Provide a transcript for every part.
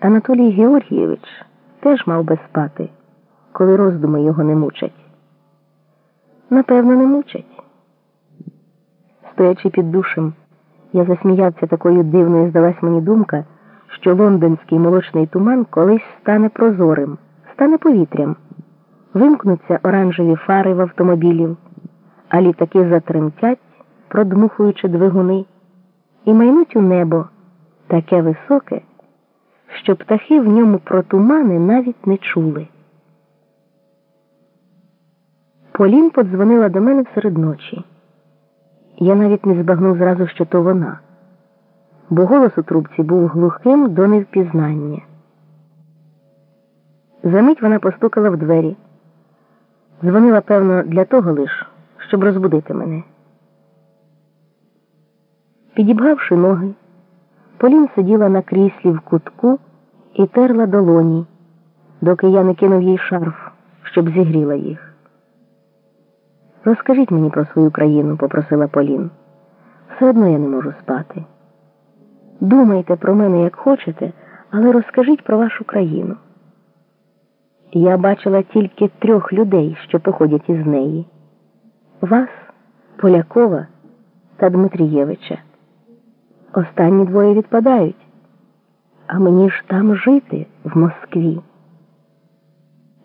Анатолій Георгійович теж мав би спати, коли роздуми його не мучать. Напевно, не мучать. Стоячи під душем, я засміявся такою дивною, здалась мені думка, що лондонський молочний туман колись стане прозорим, стане повітрям, вимкнуться оранжеві фари в автомобілів, а літаки затремтять, продмухуючи двигуни, і майнуть у небо таке високе, що птахи в ньому про тумани навіть не чули. Полін подзвонила до мене серед ночі. Я навіть не збагнув зразу, що то вона, бо голос у трубці був глухим до невпізнання. Замить вона постукала в двері. Дзвонила, певно, для того лиш, щоб розбудити мене. Підібгавши ноги, Полін сиділа на кріслі в кутку і терла долоні, доки я не кинув їй шарф, щоб зігріла їх. Розкажіть мені про свою країну, попросила Полін. Все одно я не можу спати. Думайте про мене, як хочете, але розкажіть про вашу країну. Я бачила тільки трьох людей, що походять із неї: вас, Полякова та Дмитрієвича. Останні двоє відпадають, а мені ж там жити в Москві.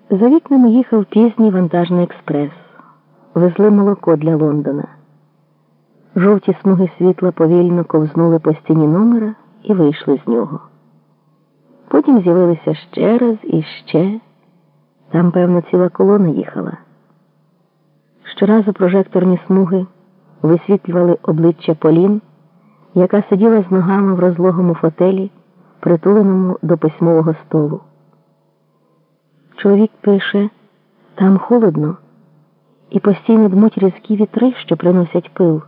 За вікнами їхав пізній вантажний експрес везли молоко для Лондона. Жовті смуги світла повільно ковзнули по стіні номера і вийшли з нього. Потім з'явилися ще раз і ще. Там, певно, ціла колона їхала. Щоразу прожекторні смуги висвітлювали обличчя Полін, яка сиділа з ногами в розлогому фотелі, притуленому до письмового столу. Чоловік пише там холодно і постійно дмуть різкі вітри, що приносять пил.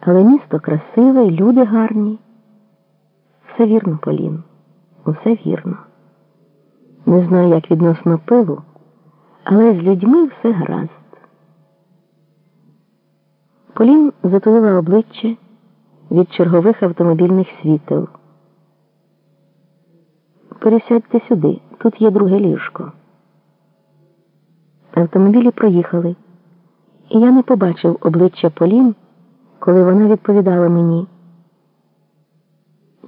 Але місто красиве, люди гарні. Все вірно, Полін, усе вірно. Не знаю, як відносно пилу, але з людьми все гаразд. Полін затулила обличчя від чергових автомобільних світел. Пересядьте сюди, тут є друге ліжко. Автомобілі проїхали, і я не побачив обличчя Полін, коли вона відповідала мені.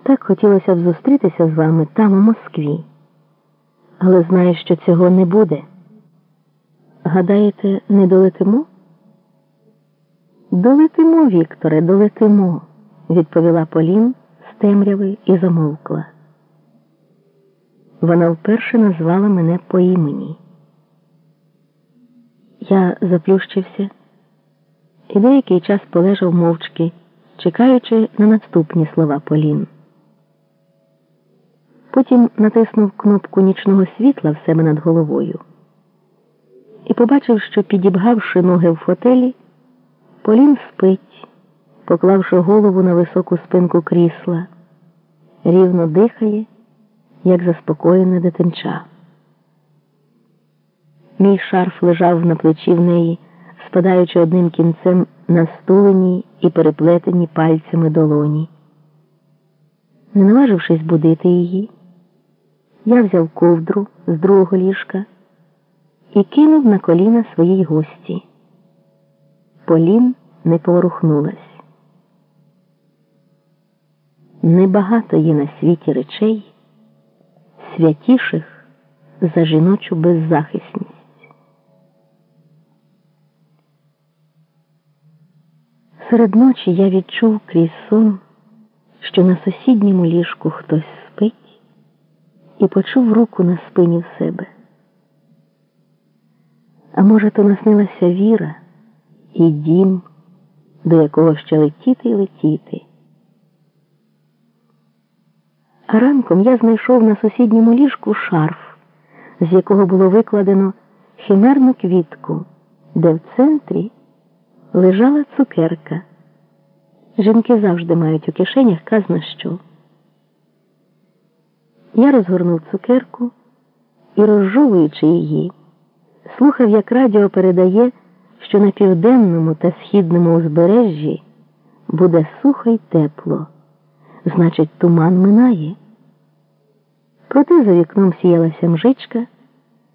Так хотілося б зустрітися з вами там, у Москві, але знаю, що цього не буде. Гадаєте, не долетимо? Долетимо, Вікторе, долетимо, відповіла Полін з темряви і замовкла. Вона вперше назвала мене по імені. Я заплющився і деякий час полежав мовчки, чекаючи на наступні слова Полін. Потім натиснув кнопку нічного світла в себе над головою і побачив, що, підібгавши ноги в фотелі, Полін спить, поклавши голову на високу спинку крісла, рівно дихає, як заспокоєне дитинча. Мій шарф лежав на плечі в неї, спадаючи одним кінцем на стулені і переплетені пальцями долоні. Не наважившись будити її, я взяв ковдру з другого ліжка і кинув на коліна своїй гості. Полін не поворухнулась. Небагато є на світі речей, святіших за жіночу беззахисність. Серед ночі я відчув крізь сон, що на сусідньому ліжку хтось спить і почув руку на спині в себе. А може, то наснилася віра і дім, до якого ще летіти і летіти. А ранком я знайшов на сусідньому ліжку шарф, з якого було викладено химерну квітку, де в центрі лежала цукерка. Жінки завжди мають у кишенях казна що. Я розгорнув цукерку і, розжовуючи її, слухав, як радіо передає, що на південному та східному узбережжі буде сухо й тепло, значить, туман минає. Проте за вікном сіялася мжичка.